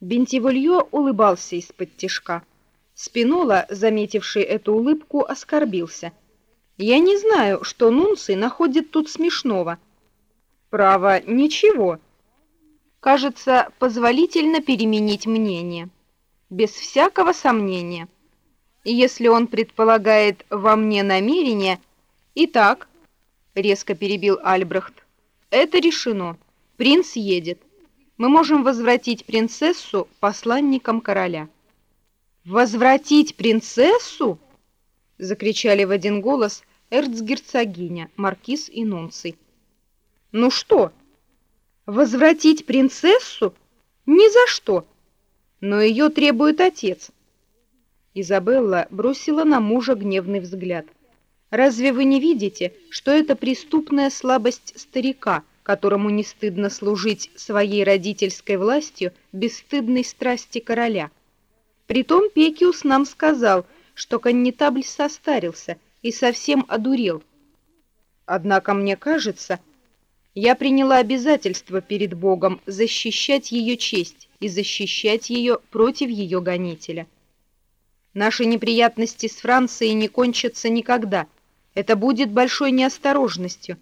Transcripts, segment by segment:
Бентиволье улыбался из-под тишка. Спинола, заметивший эту улыбку, оскорбился. «Я не знаю, что Нунций находит тут смешного». «Право, ничего». «Кажется, позволительно переменить мнение. Без всякого сомнения. Если он предполагает во мне намерение...» «Итак», — резко перебил Альбрехт, — «это решено. Принц едет. Мы можем возвратить принцессу посланникам короля». «Возвратить принцессу?» — закричали в один голос эрцгерцогиня, маркиз и нунций. «Ну что, возвратить принцессу? Ни за что! Но ее требует отец». Изабелла бросила на мужа гневный взгляд. «Разве вы не видите, что это преступная слабость старика, которому не стыдно служить своей родительской властью бесстыдной страсти короля?» Притом Пекиус нам сказал, что коннетабль состарился и совсем одурел. Однако мне кажется, я приняла обязательство перед Богом защищать ее честь и защищать ее против ее гонителя. Наши неприятности с Францией не кончатся никогда. Это будет большой неосторожностью.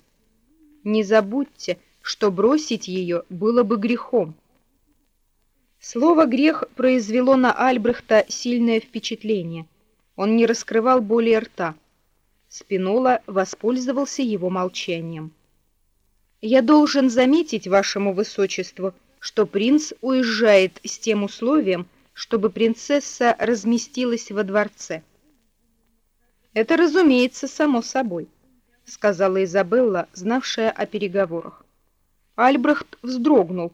Не забудьте, что бросить ее было бы грехом. Слово «грех» произвело на Альбрехта сильное впечатление. Он не раскрывал более рта. Спинола воспользовался его молчанием. «Я должен заметить вашему высочеству, что принц уезжает с тем условием, чтобы принцесса разместилась во дворце». «Это, разумеется, само собой», — сказала Изабелла, знавшая о переговорах. Альбрехт вздрогнул.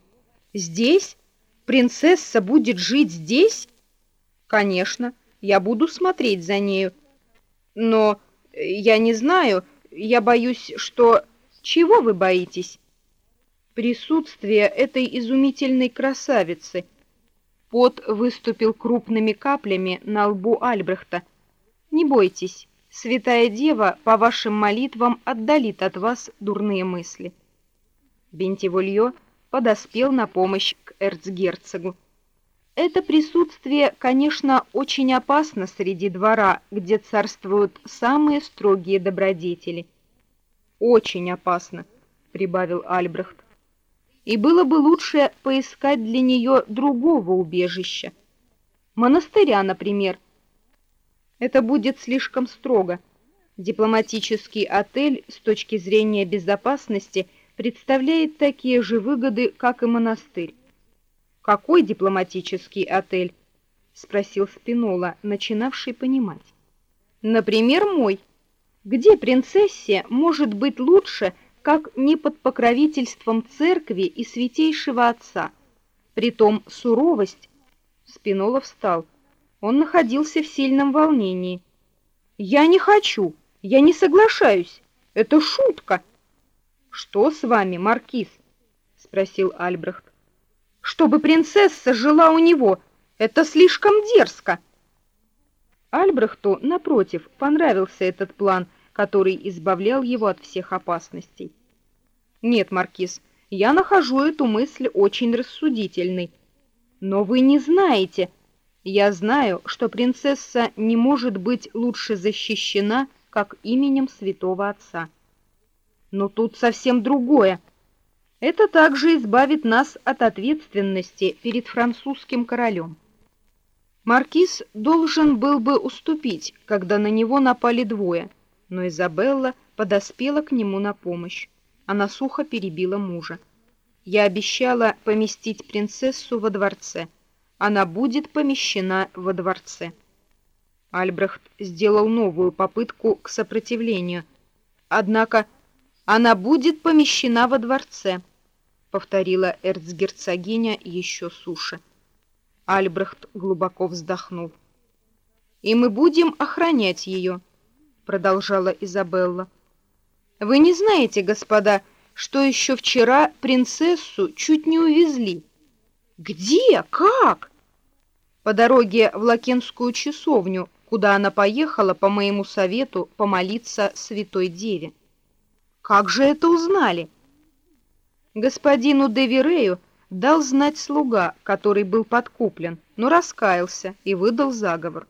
«Здесь?» Принцесса будет жить здесь? Конечно, я буду смотреть за нею. Но я не знаю, я боюсь, что... Чего вы боитесь? Присутствие этой изумительной красавицы. Пот выступил крупными каплями на лбу Альбрехта. Не бойтесь, святая дева по вашим молитвам отдалит от вас дурные мысли. Бентиволье подоспел на помощь к эрцгерцогу. Это присутствие, конечно, очень опасно среди двора, где царствуют самые строгие добродетели. Очень опасно, прибавил Альбрехт. И было бы лучше поискать для нее другого убежища. Монастыря, например. Это будет слишком строго. Дипломатический отель с точки зрения безопасности – представляет такие же выгоды, как и монастырь. «Какой дипломатический отель?» — спросил Спинола, начинавший понимать. «Например, мой. Где принцессе может быть лучше, как не под покровительством церкви и святейшего отца? Притом суровость...» Спинола встал. Он находился в сильном волнении. «Я не хочу! Я не соглашаюсь! Это шутка!» «Что с вами, маркиз?» — спросил Альбрехт. «Чтобы принцесса жила у него, это слишком дерзко!» Альбрехту, напротив, понравился этот план, который избавлял его от всех опасностей. «Нет, маркиз, я нахожу эту мысль очень рассудительной. Но вы не знаете. Я знаю, что принцесса не может быть лучше защищена, как именем святого отца». Но тут совсем другое. Это также избавит нас от ответственности перед французским королем. Маркиз должен был бы уступить, когда на него напали двое, но Изабелла подоспела к нему на помощь. Она сухо перебила мужа. «Я обещала поместить принцессу во дворце. Она будет помещена во дворце». Альбрехт сделал новую попытку к сопротивлению. Однако она будет помещена во дворце, повторила эрцгерцогиня еще суше. Альбрехт глубоко вздохнул. И мы будем охранять ее, продолжала Изабелла. Вы не знаете, господа, что еще вчера принцессу чуть не увезли. Где? Как? По дороге в Лакенскую часовню, куда она поехала по моему совету помолиться святой деве. Как же это узнали? Господину Деверею дал знать слуга, который был подкуплен, но раскаялся и выдал заговор.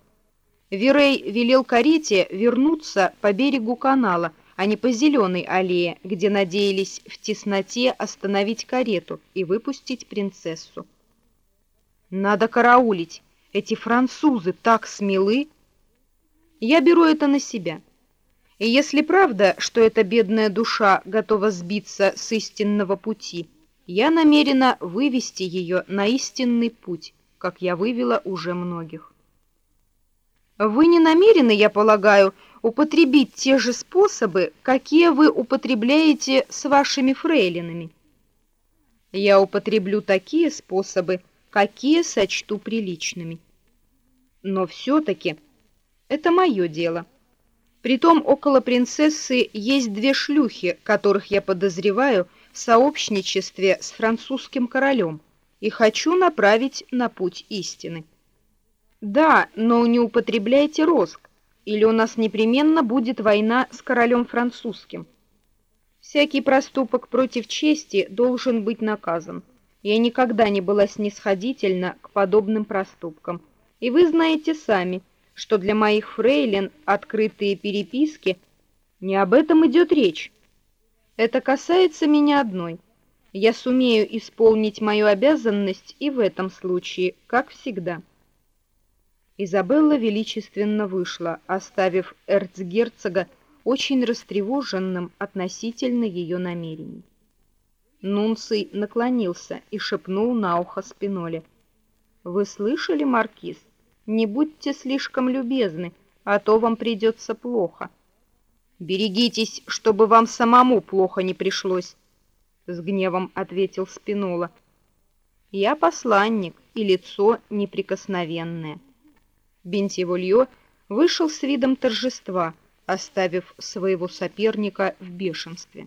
Вирей велел карете вернуться по берегу канала, а не по зеленой аллее, где надеялись в тесноте остановить карету и выпустить принцессу. «Надо караулить! Эти французы так смелы!» «Я беру это на себя». И если правда, что эта бедная душа готова сбиться с истинного пути, я намерена вывести ее на истинный путь, как я вывела уже многих. Вы не намерены, я полагаю, употребить те же способы, какие вы употребляете с вашими фрейлинами? Я употреблю такие способы, какие сочту приличными. Но все-таки это мое дело. Притом около принцессы есть две шлюхи, которых я подозреваю в сообщничестве с французским королем и хочу направить на путь истины. Да, но не употребляйте роск, или у нас непременно будет война с королем французским. Всякий проступок против чести должен быть наказан. Я никогда не была снисходительна к подобным проступкам. И вы знаете сами – что для моих фрейлин открытые переписки не об этом идет речь. Это касается меня одной. Я сумею исполнить мою обязанность и в этом случае, как всегда. Изабелла величественно вышла, оставив эрцгерцога очень растревоженным относительно ее намерений. Нунций наклонился и шепнул на ухо Спиноле. «Вы слышали, Маркиз? Не будьте слишком любезны, а то вам придется плохо. Берегитесь, чтобы вам самому плохо не пришлось, с гневом ответил Спинола. Я посланник и лицо неприкосновенное. Бентиволье вышел с видом торжества, оставив своего соперника в бешенстве.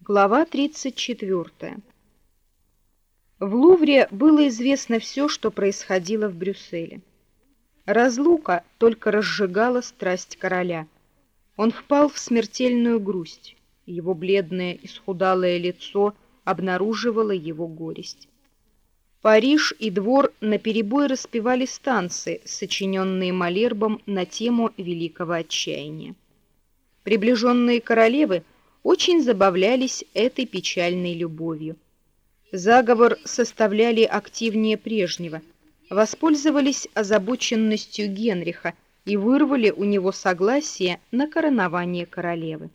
Глава тридцать четвертая. В Лувре было известно все, что происходило в Брюсселе. Разлука только разжигала страсть короля. Он впал в смертельную грусть. Его бледное исхудалое лицо обнаруживало его горесть. Париж и двор наперебой распевали станции, сочиненные Малербом на тему великого отчаяния. Приближенные королевы очень забавлялись этой печальной любовью. Заговор составляли активнее прежнего, воспользовались озабоченностью Генриха и вырвали у него согласие на коронование королевы.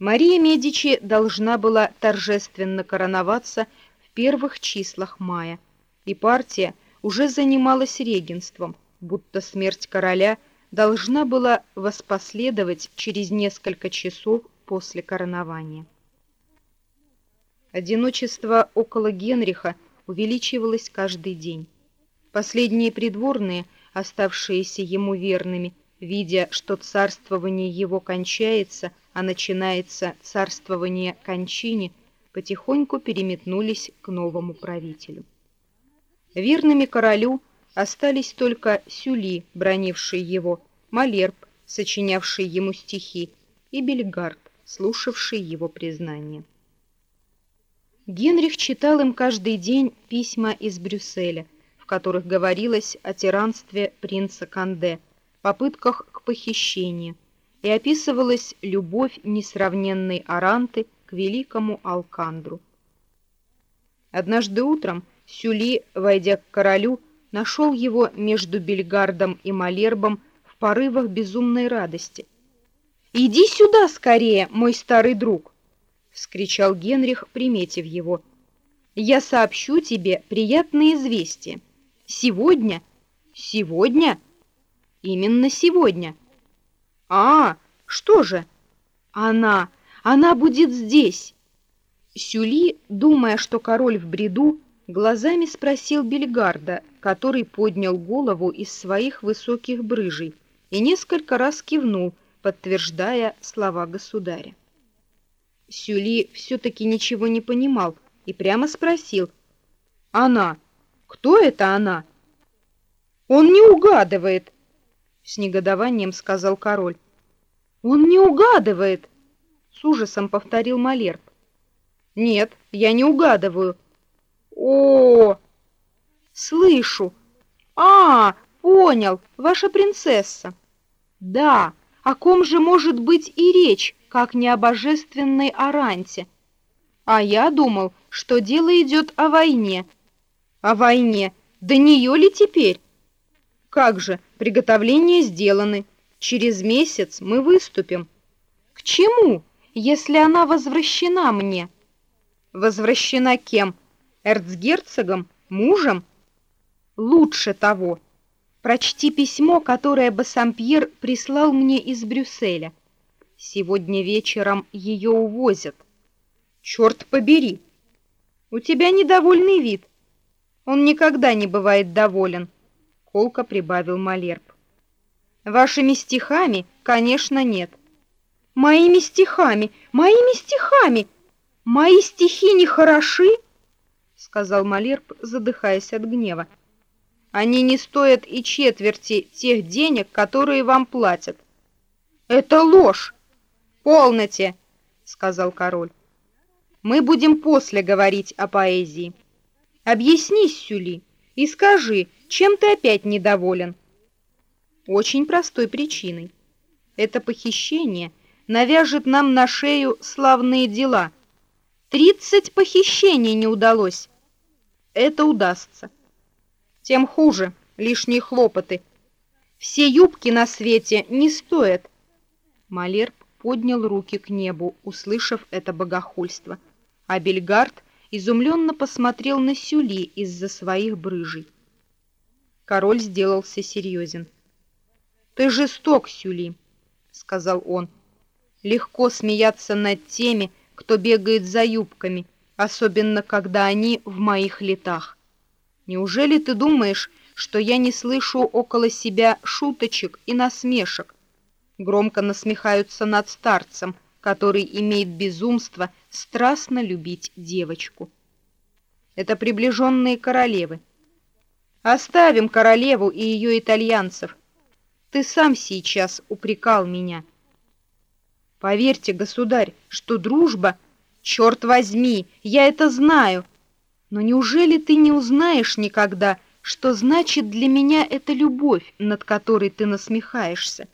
Мария Медичи должна была торжественно короноваться в первых числах мая, и партия уже занималась регенством, будто смерть короля должна была воспоследовать через несколько часов после коронования. Одиночество около Генриха увеличивалось каждый день. Последние придворные, оставшиеся ему верными, видя, что царствование его кончается, а начинается царствование кончине, потихоньку переметнулись к новому правителю. Верными королю остались только Сюли, бронивший его, Малерб, сочинявший ему стихи, и Бельгард, слушавший его признание. Генрих читал им каждый день письма из Брюсселя, в которых говорилось о тиранстве принца Канде, попытках к похищению, и описывалась любовь несравненной Аранты к великому Алкандру. Однажды утром Сюли, войдя к королю, нашел его между Бельгардом и Малербом в порывах безумной радости. «Иди сюда скорее, мой старый друг!» — вскричал Генрих, приметив его. «Я сообщу тебе приятное известие. Сегодня? Сегодня? Именно сегодня. А, что же? Она, она будет здесь!» Сюли, думая, что король в бреду, глазами спросил Бельгарда, который поднял голову из своих высоких брыжей и несколько раз кивнул, подтверждая слова государя. Сюли все-таки ничего не понимал и прямо спросил. «Она? Кто это она?» «Он не угадывает!» С негодованием сказал король. «Он не угадывает!» С ужасом повторил Малерб. Нет, я не угадываю. О, слышу. А, понял, ваша принцесса. Да, о ком же может быть и речь, как не о божественной Аранте? А я думал, что дело идет о войне. О войне. До нее ли теперь? Как же, приготовления сделаны. Через месяц мы выступим. К чему, если она возвращена мне? Возвращена кем? Эрцгерцогом? Мужем? Лучше того. Прочти письмо, которое Бассампьер прислал мне из Брюсселя. Сегодня вечером ее увозят. Черт побери! У тебя недовольный вид. Он никогда не бывает доволен, — колко прибавил Малерб. Вашими стихами, конечно, нет. Моими стихами, моими стихами! Мои стихи не хороши, — сказал Малерб, задыхаясь от гнева. Они не стоят и четверти тех денег, которые вам платят. Это ложь! Полноте, — сказал король. Мы будем после говорить о поэзии. Объяснись, Сюли, и скажи, чем ты опять недоволен? Очень простой причиной. Это похищение навяжет нам на шею славные дела. Тридцать похищений не удалось. Это удастся. Тем хуже, лишние хлопоты. Все юбки на свете не стоят. Малерб поднял руки к небу, услышав это богохульство а Бельгард изумленно посмотрел на Сюли из-за своих брыжей. Король сделался серьезен. «Ты жесток, Сюли», — сказал он. «Легко смеяться над теми, кто бегает за юбками, особенно когда они в моих летах. Неужели ты думаешь, что я не слышу около себя шуточек и насмешек? Громко насмехаются над старцем, который имеет безумство страстно любить девочку. Это приближенные королевы. Оставим королеву и ее итальянцев. Ты сам сейчас упрекал меня. Поверьте, государь, что дружба... Черт возьми, я это знаю. Но неужели ты не узнаешь никогда, что значит для меня эта любовь, над которой ты насмехаешься?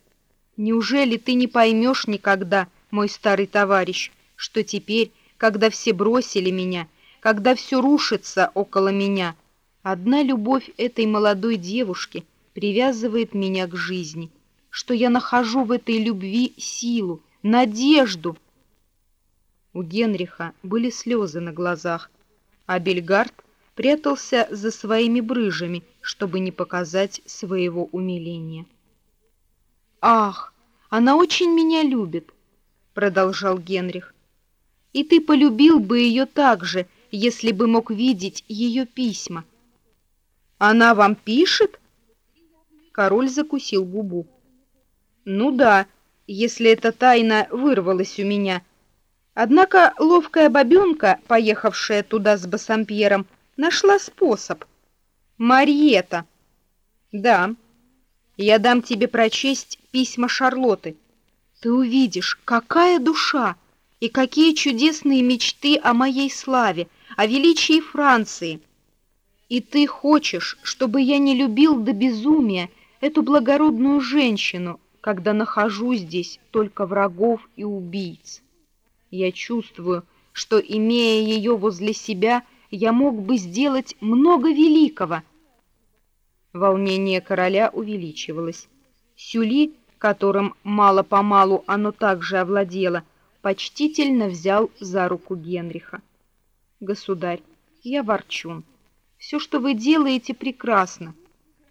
Неужели ты не поймешь никогда, мой старый товарищ, что теперь, когда все бросили меня, когда все рушится около меня, одна любовь этой молодой девушки привязывает меня к жизни, что я нахожу в этой любви силу, надежду. У Генриха были слезы на глазах, а Бельгард прятался за своими брыжами, чтобы не показать своего умиления. «Ах, она очень меня любит!» — продолжал Генрих и ты полюбил бы ее так же, если бы мог видеть ее письма. Она вам пишет? Король закусил губу. Ну да, если эта тайна вырвалась у меня. Однако ловкая бабенка, поехавшая туда с Бассампьером, нашла способ. Мариета. Да, я дам тебе прочесть письма Шарлоты. Ты увидишь, какая душа! И какие чудесные мечты о моей славе, о величии Франции! И ты хочешь, чтобы я не любил до безумия эту благородную женщину, когда нахожу здесь только врагов и убийц. Я чувствую, что, имея ее возле себя, я мог бы сделать много великого. Волнение короля увеличивалось. Сюли, которым мало-помалу оно также овладело, почтительно взял за руку Генриха. «Государь, я ворчун. Все, что вы делаете, прекрасно.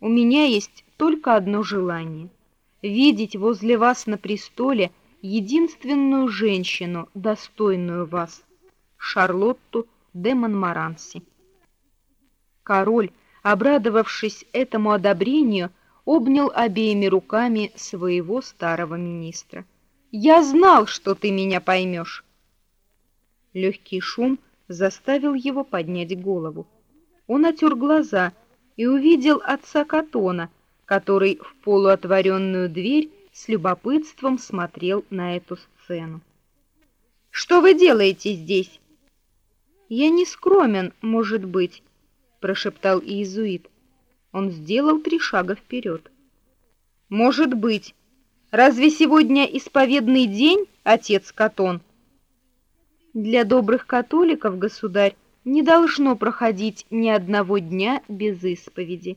У меня есть только одно желание — видеть возле вас на престоле единственную женщину, достойную вас, Шарлотту де Монмаранси». Король, обрадовавшись этому одобрению, обнял обеими руками своего старого министра. Я знал, что ты меня поймешь. Легкий шум заставил его поднять голову. Он отер глаза и увидел отца Катона, который в полуотворенную дверь с любопытством смотрел на эту сцену. «Что вы делаете здесь?» Я не скромен, может быть, прошептал иезуит. Он сделал три шага вперед. Может быть. Разве сегодня исповедный день, отец Катон? Для добрых католиков, государь, не должно проходить ни одного дня без исповеди.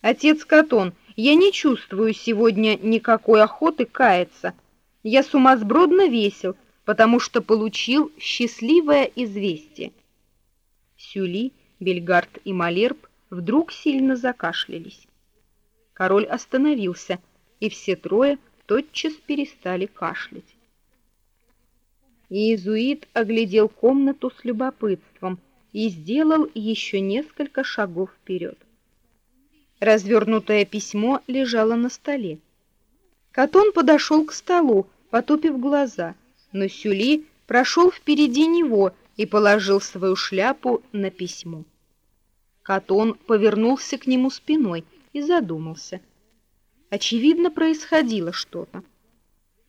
Отец Катон, я не чувствую сегодня никакой охоты каяться. Я сумасбродно весел, потому что получил счастливое известие. Сюли, Бельгард и Малерб вдруг сильно закашлялись. Король остановился, и все трое тотчас перестали кашлять. Иезуит оглядел комнату с любопытством и сделал еще несколько шагов вперед. Развернутое письмо лежало на столе. Катон подошел к столу, потупив глаза, но Сюли прошел впереди него и положил свою шляпу на письмо. Катон повернулся к нему спиной и задумался. Очевидно, происходило что-то.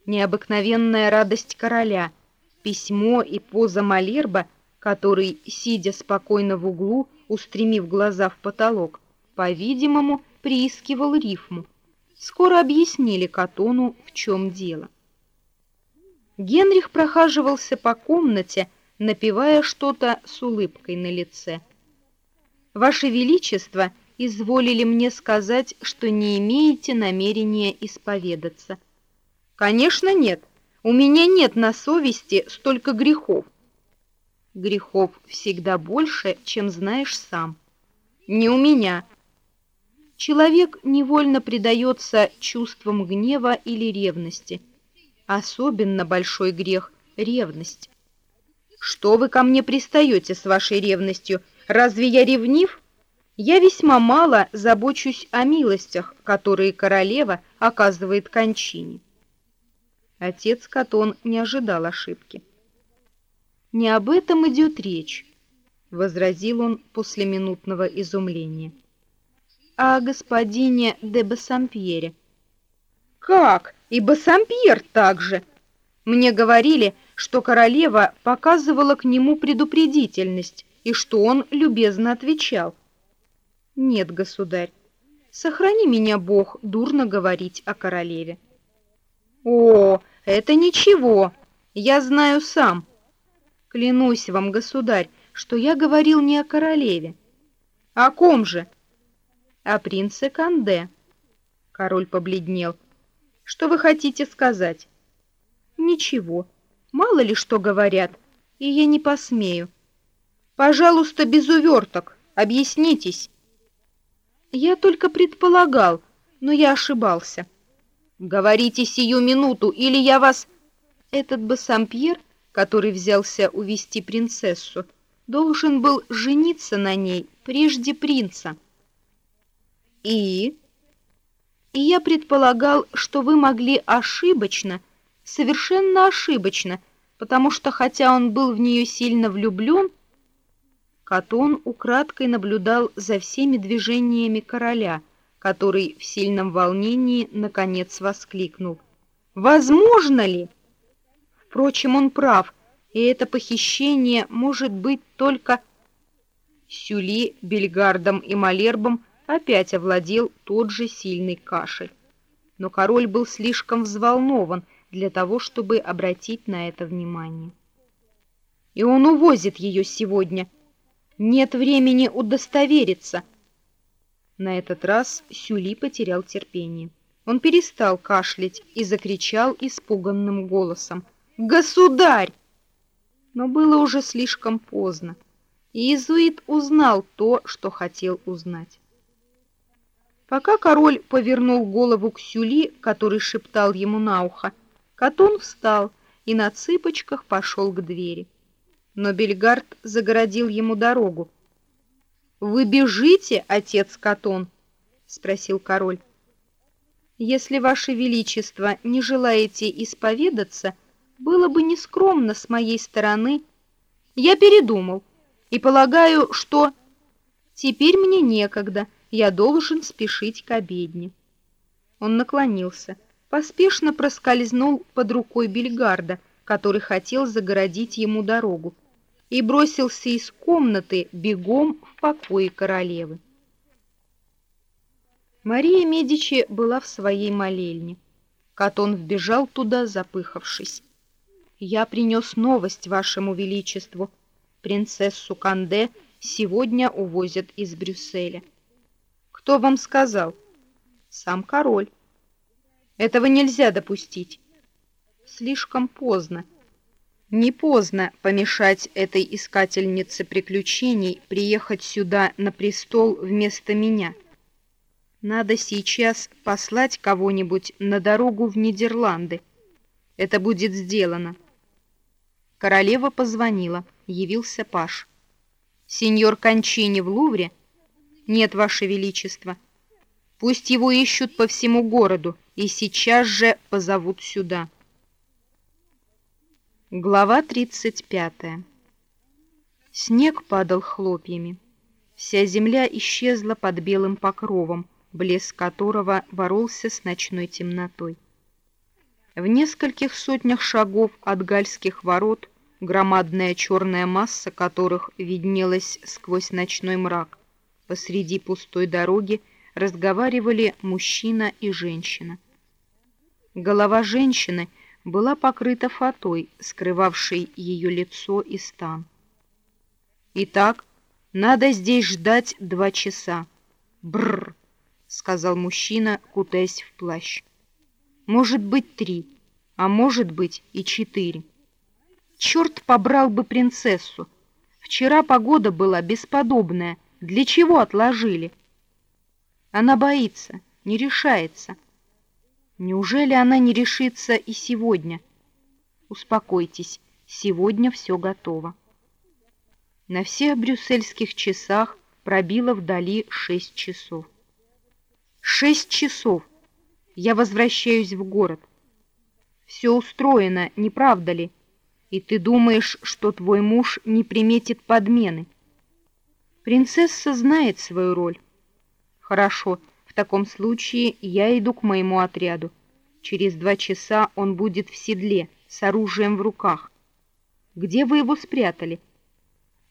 Необыкновенная радость короля, письмо и поза Малерба, который, сидя спокойно в углу, устремив глаза в потолок, по-видимому, приискивал рифму. Скоро объяснили Катону, в чем дело. Генрих прохаживался по комнате, напевая что-то с улыбкой на лице. Ваше величество изволили мне сказать, что не имеете намерения исповедаться. Конечно, нет. У меня нет на совести столько грехов. Грехов всегда больше, чем знаешь сам. Не у меня, человек невольно предается чувствам гнева или ревности. Особенно большой грех — ревность. Что вы ко мне пристаете с вашей ревностью? Разве я ревнив? Я весьма мало забочусь о милостях, которые королева оказывает кончине. Отец Катон не ожидал ошибки. Не об этом идет речь, возразил он после минутного изумления о господине де Бассампьере. Как? И Бассампьер также? Мне говорили, что королева показывала к нему предупредительность и что он любезно отвечал. Нет, государь, сохрани меня Бог дурно говорить о королеве. О, это ничего, я знаю сам. Клянусь вам, государь, что я говорил не о королеве. О ком же? о принце Канде. Король побледнел. Что вы хотите сказать? Ничего. Мало ли что говорят, и я не посмею. Пожалуйста, без уверток. Объяснитесь. Я только предполагал, но я ошибался. Говорите сию минуту, или я вас... Этот Бассампьер, который взялся увести принцессу, должен был жениться на ней прежде принца. И? И я предполагал, что вы могли ошибочно, совершенно ошибочно, потому что хотя он был в нее сильно влюблен, Катон украдкой наблюдал за всеми движениями короля, который в сильном волнении наконец воскликнул: "Возможно ли? Впрочем, он прав, и это похищение может быть только Сюли, Бельгардом и Малербом опять овладел тот же сильный кашель. Но король был слишком взволнован для того, чтобы обратить на это внимание. И он увозит ее сегодня. Нет времени удостовериться. На этот раз Сюли потерял терпение. Он перестал кашлять и закричал испуганным голосом: "Государь!" Но было уже слишком поздно. И иезуит узнал то, что хотел узнать. Пока король повернул голову к Сюли, который шептал ему на ухо, Катон встал и на цыпочках пошел к двери. Но Бельгард загородил ему дорогу. Вы бежите, отец Катон, спросил король. Если ваше величество не желаете исповедаться, было бы нескромно с моей стороны. Я передумал и полагаю, что теперь мне некогда я должен спешить к обедне. Он наклонился, поспешно проскользнул под рукой Бельгарда, который хотел загородить ему дорогу, и бросился из комнаты бегом в покое королевы. Мария Медичи была в своей молельне. Катон вбежал туда, запыхавшись. «Я принес новость вашему величеству. Принцессу Канде сегодня увозят из Брюсселя». «Кто вам сказал?» «Сам король». «Этого нельзя допустить». «Слишком поздно. Не поздно помешать этой искательнице приключений приехать сюда на престол вместо меня. Надо сейчас послать кого-нибудь на дорогу в Нидерланды. Это будет сделано. Королева позвонила. Явился Паш. «Сеньор Кончини в Лувре?» «Нет, Ваше Величество. Пусть его ищут по всему городу и сейчас же позовут сюда». Глава 35. Снег падал хлопьями. Вся земля исчезла под белым покровом, блеск которого боролся с ночной темнотой. В нескольких сотнях шагов от гальских ворот, громадная черная масса которых виднелась сквозь ночной мрак, посреди пустой дороги разговаривали мужчина и женщина. Голова женщины — была покрыта фатой, скрывавшей ее лицо и стан. «Итак, надо здесь ждать два часа». «Бррр», — сказал мужчина, кутаясь в плащ. «Может быть, три, а может быть и четыре. Черт побрал бы принцессу. Вчера погода была бесподобная. Для чего отложили?» Она боится, не решается. Неужели она не решится и сегодня? Успокойтесь, сегодня все готово. На всех брюссельских часах пробило вдали шесть часов. Шесть часов! Я возвращаюсь в город. Все устроено, не правда ли? И ты думаешь, что твой муж не приметит подмены? Принцесса знает свою роль. Хорошо, в таком случае я иду к моему отряду. Через два часа он будет в седле, с оружием в руках. Где вы его спрятали?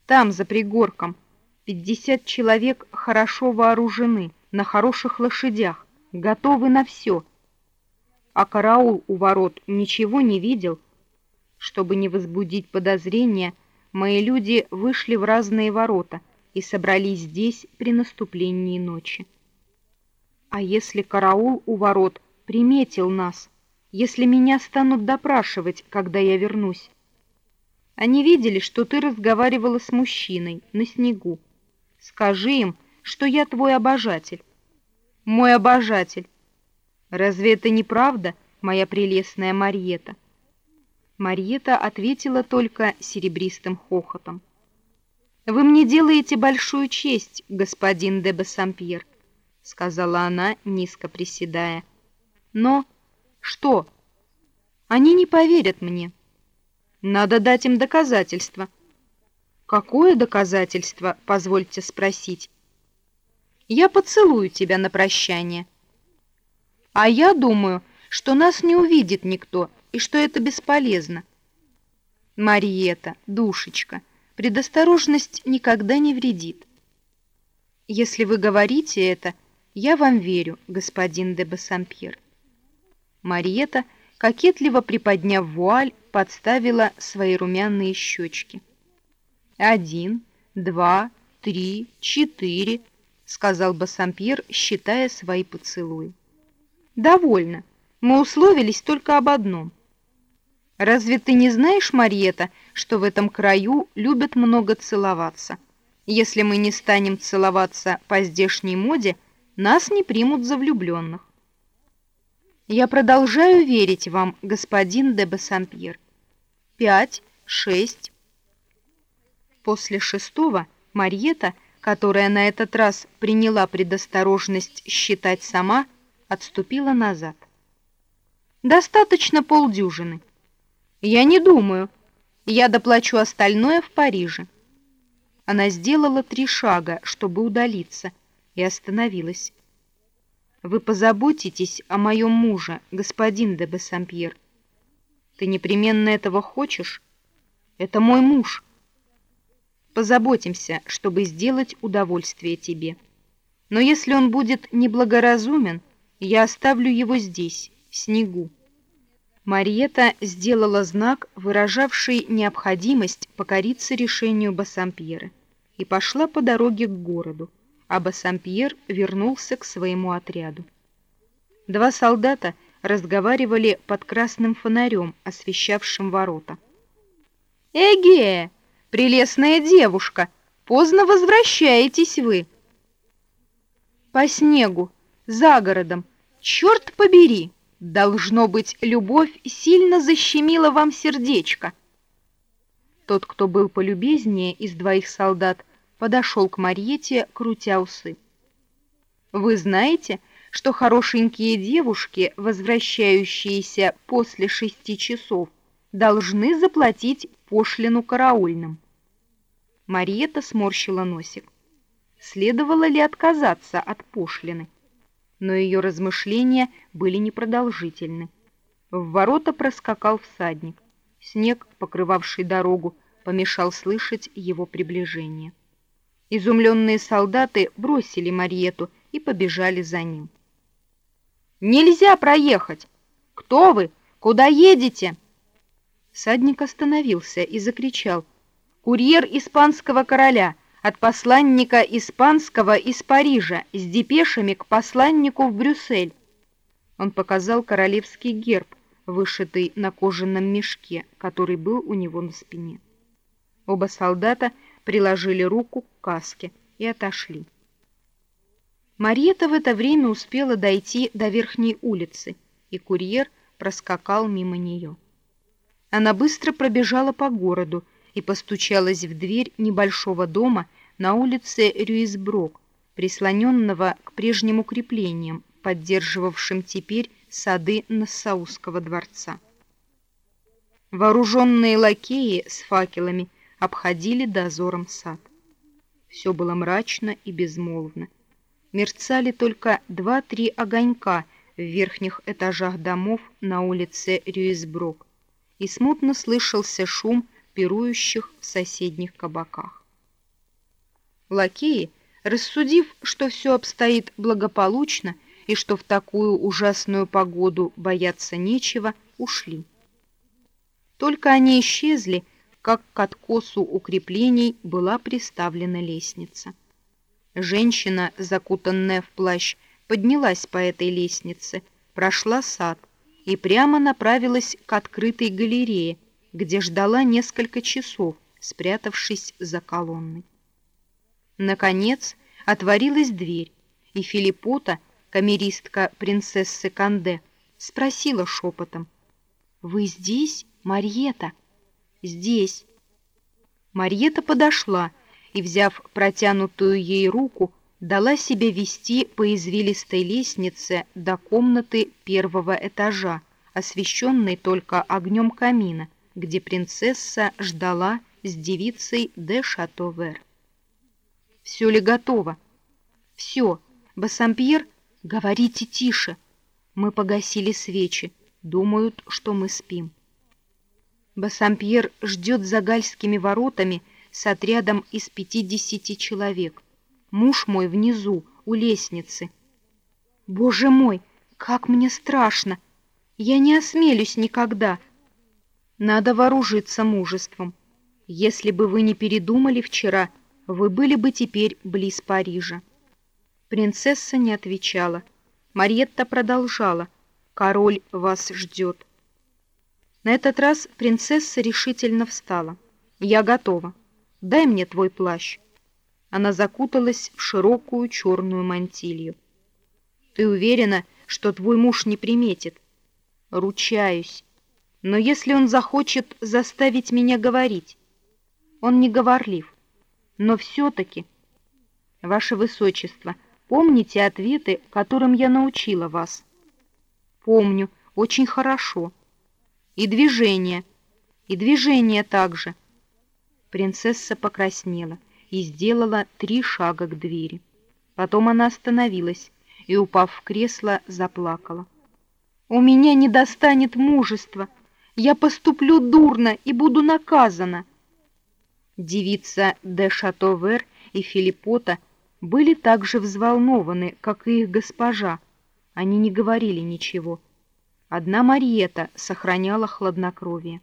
Там, за пригорком. Пятьдесят человек хорошо вооружены, на хороших лошадях, готовы на все. А караул у ворот ничего не видел? Чтобы не возбудить подозрения, мои люди вышли в разные ворота и собрались здесь при наступлении ночи. А если караул у ворот приметил нас, если меня станут допрашивать, когда я вернусь? Они видели, что ты разговаривала с мужчиной на снегу. Скажи им, что я твой обожатель. Мой обожатель. Разве это не правда, моя прелестная Марьета? Марьета ответила только серебристым хохотом. «Вы мне делаете большую честь, господин де Бассампьер. — сказала она, низко приседая. «Но что? Они не поверят мне. Надо дать им доказательство». «Какое доказательство, позвольте спросить?» «Я поцелую тебя на прощание». «А я думаю, что нас не увидит никто и что это бесполезно». «Мариета, душечка, предосторожность никогда не вредит». «Если вы говорите это, «Я вам верю, господин де Бассампьер». Мариета, кокетливо приподняв вуаль, подставила свои румяные щечки. «Один, два, три, четыре», — сказал Бассампьер, считая свои поцелуи. «Довольно. Мы условились только об одном. Разве ты не знаешь, Мариета, что в этом краю любят много целоваться? Если мы не станем целоваться по здешней моде, — нас не примут за влюбленных. Я продолжаю верить вам, господин де Бассампьер. Пять, шесть. После шестого Марьета, которая на этот раз приняла предосторожность считать сама, отступила назад. Достаточно полдюжины. Я не думаю. Я доплачу остальное в Париже. Она сделала три шага, чтобы удалиться, и остановилась. «Вы позаботитесь о моем муже, господин де Бессампьер. Ты непременно этого хочешь? Это мой муж. позаботимся, чтобы сделать удовольствие тебе. Но если он будет неблагоразумен, я оставлю его здесь, в снегу. Мариета сделала знак, выражавший необходимость покориться решению Бассампьера, и пошла по дороге к городу, а Бассампьер вернулся к своему отряду. Два солдата разговаривали под красным фонарем, освещавшим ворота. «Эге, прелестная девушка, поздно возвращаетесь вы!» «По снегу, за городом, черт побери!» Должно быть, любовь сильно защемила вам сердечко. Тот, кто был полюбезнее из двоих солдат, подошел к Марьете, крутя усы. Вы знаете, что хорошенькие девушки, возвращающиеся после шести часов, должны заплатить пошлину караульным? Мариета сморщила носик. Следовало ли отказаться от пошлины? но ее размышления были непродолжительны. В ворота проскакал всадник. Снег, покрывавший дорогу, помешал слышать его приближение. Изумленные солдаты бросили Мариету и побежали за ним. «Нельзя проехать! Кто вы? Куда едете?» Всадник остановился и закричал. «Курьер испанского короля! от посланника испанского из Парижа с депешами к посланнику в Брюссель. Он показал королевский герб, вышитый на кожаном мешке, который был у него на спине. Оба солдата приложили руку к каске и отошли. Мариета в это время успела дойти до верхней улицы, и курьер проскакал мимо нее. Она быстро пробежала по городу, и постучалась в дверь небольшого дома на улице Рюисброк, прислоненного к прежним укреплениям, поддерживавшим теперь сады Нассауского дворца. Вооруженные лакеи с факелами обходили дозором сад. Все было мрачно и безмолвно. Мерцали только два-три огонька в верхних этажах домов на улице Рюисброк, и смутно слышался шум пирующих в соседних кабаках. Лакеи, рассудив, что все обстоит благополучно и что в такую ужасную погоду бояться нечего, ушли. Только они исчезли, как к откосу укреплений была приставлена лестница. Женщина, закутанная в плащ, поднялась по этой лестнице, прошла сад и прямо направилась к открытой галерее, где ждала несколько часов, спрятавшись за колонной. Наконец отворилась дверь, и Филиппота, камеристка принцессы Канде, спросила шепотом. «Вы здесь, Марьета?» «Здесь». Марьета подошла и, взяв протянутую ей руку, дала себе вести по извилистой лестнице до комнаты первого этажа, освещенной только огнем камина, где принцесса ждала с девицей де Шатовер. «Все ли готово?» «Все. Бассампьер, говорите тише. Мы погасили свечи. Думают, что мы спим». Бассампьер ждет за гальскими воротами с отрядом из пятидесяти человек. Муж мой внизу, у лестницы. Боже мой, как мне страшно! Я не осмелюсь никогда — надо вооружиться мужеством. Если бы вы не передумали вчера, вы были бы теперь близ Парижа. Принцесса не отвечала. Мариетта продолжала. Король вас ждет. На этот раз принцесса решительно встала. «Я готова. Дай мне твой плащ». Она закуталась в широкую черную мантилью. «Ты уверена, что твой муж не приметит?» «Ручаюсь. Но если он захочет заставить меня говорить, он не говорлив, но все-таки, Ваше Высочество, помните ответы, которым я научила вас? Помню, очень хорошо. И движение, и движение также. Принцесса покраснела и сделала три шага к двери. Потом она остановилась и, упав в кресло, заплакала. «У меня не достанет мужества!» Я поступлю дурно и буду наказана. Девица де Шатовер и Филиппота были так же взволнованы, как и их госпожа. Они не говорили ничего. Одна Мариета сохраняла хладнокровие.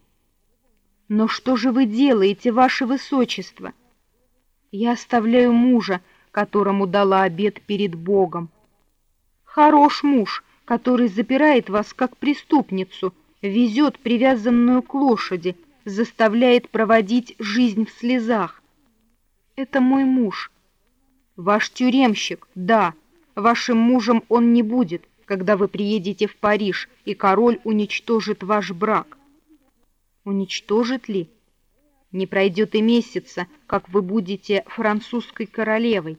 «Но что же вы делаете, ваше высочество?» «Я оставляю мужа, которому дала обет перед Богом. Хорош муж, который запирает вас как преступницу, везет привязанную к лошади, заставляет проводить жизнь в слезах. Это мой муж. Ваш тюремщик, да, вашим мужем он не будет, когда вы приедете в Париж, и король уничтожит ваш брак. Уничтожит ли? Не пройдет и месяца, как вы будете французской королевой.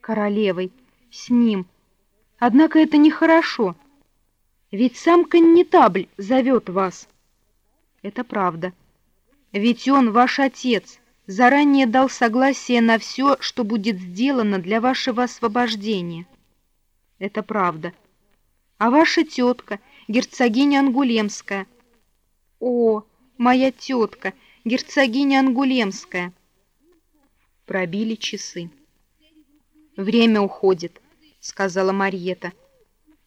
Королевой, с ним. Однако это нехорошо. Ведь сам коннетабль зовет вас. Это правда. Ведь он ваш отец, заранее дал согласие на все, что будет сделано для вашего освобождения. Это правда. А ваша тетка, герцогиня Ангулемская. О, моя тетка, герцогиня Ангулемская. Пробили часы. Время уходит, сказала Марьета.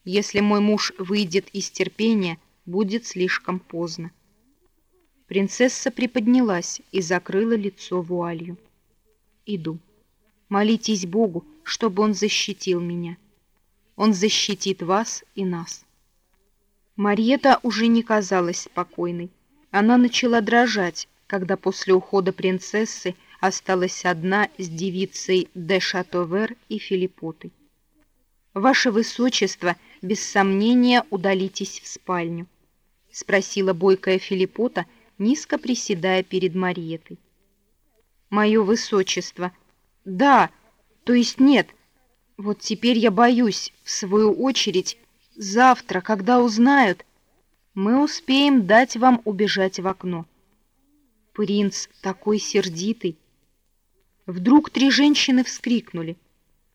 Если мой муж выйдет из терпения, будет слишком поздно. Принцесса приподнялась и закрыла лицо вуалью. Иду. Молитесь Богу, чтобы он защитил меня. Он защитит вас и нас. Марьета уже не казалась спокойной. Она начала дрожать, когда после ухода принцессы осталась одна с девицей де Шатовер и Филиппотой. «Ваше Высочество, без сомнения, удалитесь в спальню», — спросила бойкая Филиппота, низко приседая перед Мариетой. «Мое Высочество! Да, то есть нет. Вот теперь я боюсь, в свою очередь, Завтра, когда узнают, мы успеем дать вам убежать в окно. Принц такой сердитый. Вдруг три женщины вскрикнули.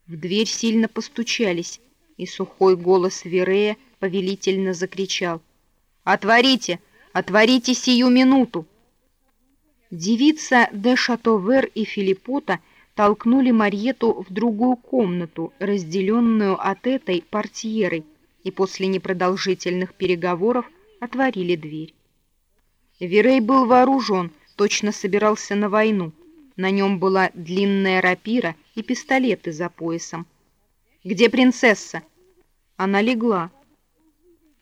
В дверь сильно постучались, и сухой голос Верея повелительно закричал. «Отворите! Отворите сию минуту!» Девица де Шатовер и Филиппота толкнули Марьету в другую комнату, разделенную от этой портьерой, и после непродолжительных переговоров отворили дверь. Верей был вооружен, точно собирался на войну. На нем была длинная рапира и пистолеты за поясом. «Где принцесса?» Она легла.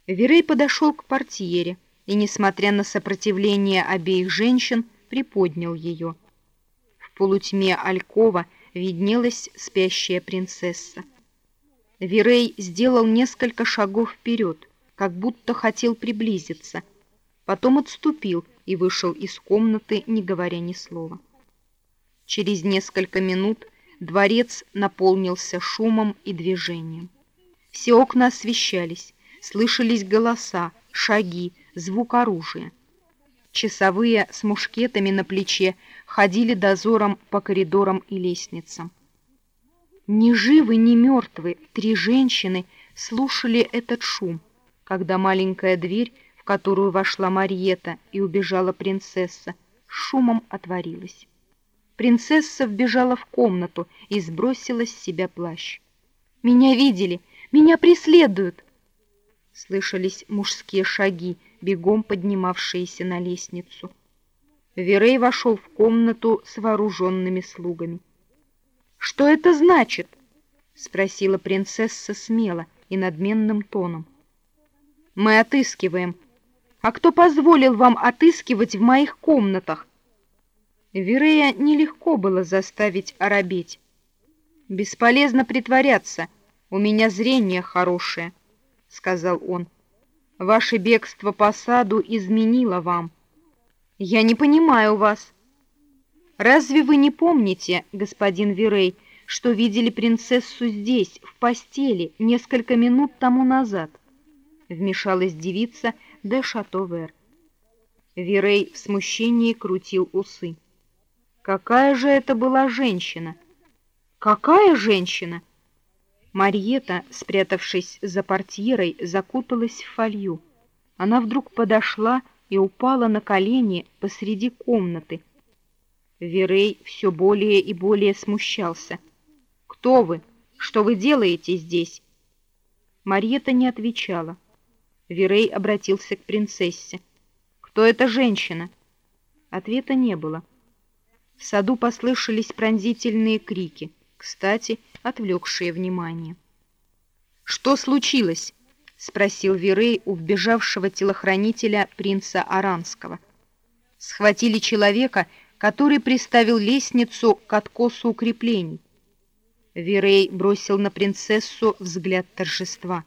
Верей подошел к портьере и, несмотря на сопротивление обеих женщин, приподнял ее. Полутьме алькова виднелась спящая принцесса. Вирей сделал несколько шагов вперед, как будто хотел приблизиться. Потом отступил и вышел из комнаты, не говоря ни слова. Через несколько минут дворец наполнился шумом и движением. Все окна освещались, слышались голоса, шаги, звук оружия. Часовые с мушкетами на плече ходили дозором по коридорам и лестницам. Ни живы, ни мертвы три женщины слушали этот шум, когда маленькая дверь, в которую вошла Мариета и убежала принцесса, шумом отворилась. Принцесса вбежала в комнату и сбросила с себя плащ. «Меня видели! Меня преследуют!» Слышались мужские шаги, бегом поднимавшиеся на лестницу. Верей вошел в комнату с вооруженными слугами. «Что это значит?» — спросила принцесса смело и надменным тоном. «Мы отыскиваем. А кто позволил вам отыскивать в моих комнатах?» Верея нелегко было заставить оробеть. «Бесполезно притворяться. У меня зрение хорошее», — сказал он. «Ваше бегство по саду изменило вам. Я не понимаю вас». Разве вы не помните, господин Вирей, что видели принцессу здесь, в постели, несколько минут тому назад? Вмешалась девица де Шатовер. Вирей в смущении крутил усы. Какая же это была женщина? Какая женщина? Марьета, спрятавшись за портьерой, закуталась в фолью. Она вдруг подошла и упала на колени посреди комнаты, Верей все более и более смущался. «Кто вы? Что вы делаете здесь?» Марьета не отвечала. Верей обратился к принцессе. «Кто эта женщина?» Ответа не было. В саду послышались пронзительные крики, кстати, отвлекшие внимание. «Что случилось?» — спросил Верей у вбежавшего телохранителя принца Аранского. «Схватили человека, который приставил лестницу к откосу укреплений. Верей бросил на принцессу взгляд торжества.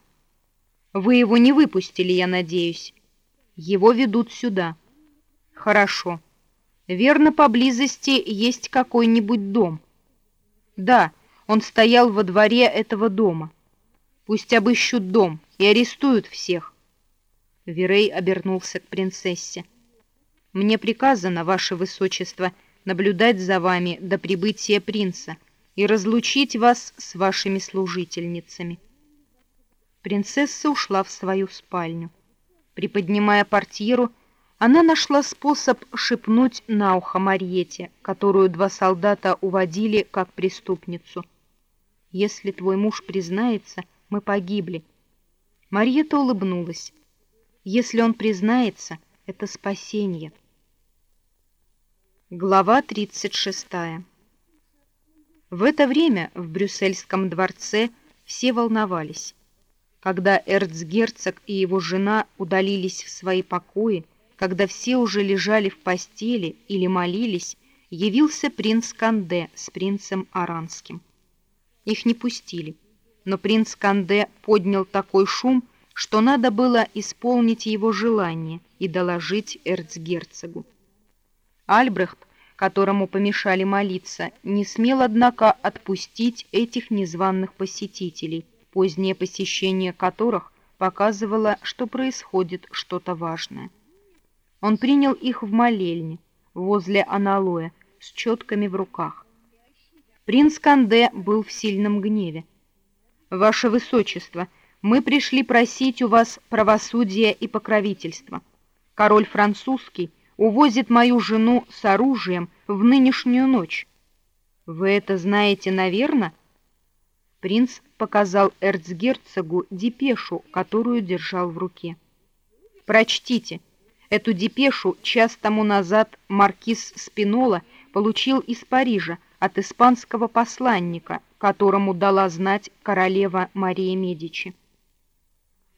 «Вы его не выпустили, я надеюсь. Его ведут сюда». «Хорошо. Верно, поблизости есть какой-нибудь дом». «Да, он стоял во дворе этого дома. Пусть обыщут дом и арестуют всех». Верей обернулся к принцессе. Мне приказано, ваше высочество, наблюдать за вами до прибытия принца и разлучить вас с вашими служительницами. Принцесса ушла в свою спальню. Приподнимая портьеру, она нашла способ шепнуть на ухо Марьете, которую два солдата уводили как преступницу. «Если твой муж признается, мы погибли». Марьета улыбнулась. «Если он признается, это спасение». Глава 36. В это время в Брюссельском дворце все волновались. Когда эрцгерцог и его жена удалились в свои покои, когда все уже лежали в постели или молились, явился принц Канде с принцем Аранским. Их не пустили, но принц Канде поднял такой шум, что надо было исполнить его желание и доложить эрцгерцогу. Альбрехт, которому помешали молиться, не смел, однако, отпустить этих незваных посетителей, позднее посещение которых показывало, что происходит что-то важное. Он принял их в молельне, возле аналоя, с четками в руках. Принц Канде был в сильном гневе. «Ваше Высочество, мы пришли просить у вас правосудия и покровительства. Король французский — увозит мою жену с оружием в нынешнюю ночь. Вы это знаете, наверное? Принц показал эрцгерцогу депешу, которую держал в руке. Прочтите. Эту депешу час тому назад маркиз Спинола получил из Парижа от испанского посланника, которому дала знать королева Мария Медичи.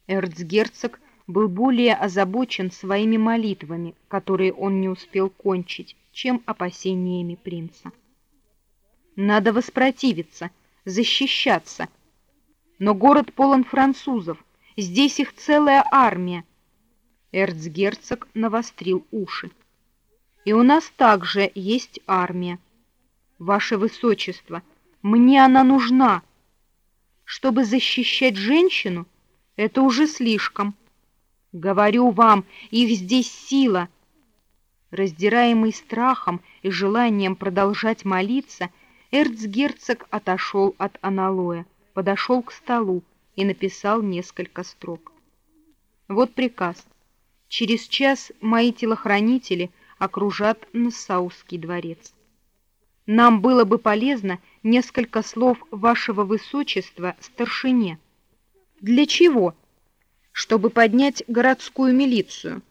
Эрцгерцог был более озабочен своими молитвами, которые он не успел кончить, чем опасениями принца. Надо воспротивиться, защищаться. Но город полон французов, здесь их целая армия. Эрцгерцог навострил уши. И у нас также есть армия. Ваше Высочество, мне она нужна. Чтобы защищать женщину, это уже слишком. Говорю вам, их здесь сила. Раздираемый страхом и желанием продолжать молиться, эрцгерцог отошел от аналоя, подошел к столу и написал несколько строк. Вот приказ. Через час мои телохранители окружат Нассаусский дворец. Нам было бы полезно несколько слов вашего высочества старшине. Для чего? чтобы поднять городскую милицию.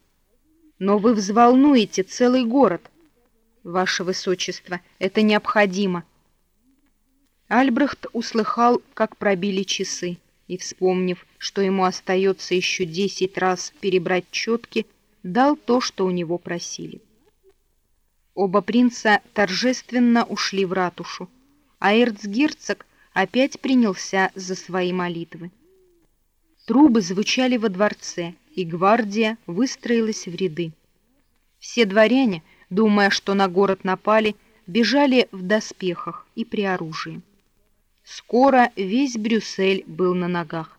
Но вы взволнуете целый город. Ваше Высочество, это необходимо. Альбрехт услыхал, как пробили часы, и, вспомнив, что ему остается еще десять раз перебрать четки, дал то, что у него просили. Оба принца торжественно ушли в ратушу, а эрцгерцог опять принялся за свои молитвы. Трубы звучали во дворце, и гвардия выстроилась в ряды. Все дворяне, думая, что на город напали, бежали в доспехах и при оружии. Скоро весь Брюссель был на ногах.